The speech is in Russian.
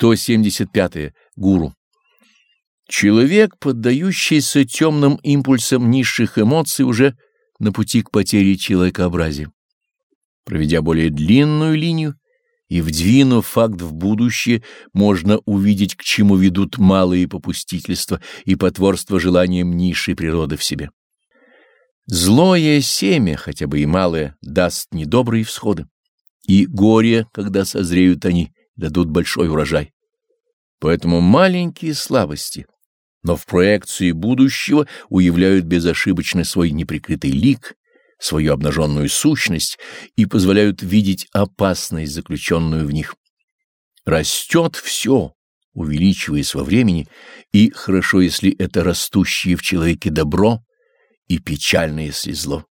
175. -е. Гуру. Человек, поддающийся темным импульсам низших эмоций, уже на пути к потере человекообразия. Проведя более длинную линию и вдвинув факт в будущее, можно увидеть, к чему ведут малые попустительства и потворство желаниям низшей природы в себе. Злое семя, хотя бы и малое, даст недобрые всходы, и горе, когда созреют они, дадут большой урожай. Поэтому маленькие слабости, но в проекции будущего уявляют безошибочно свой неприкрытый лик, свою обнаженную сущность и позволяют видеть опасность, заключенную в них. Растет все, увеличиваясь во времени, и хорошо, если это растущее в человеке добро, и печально, если зло.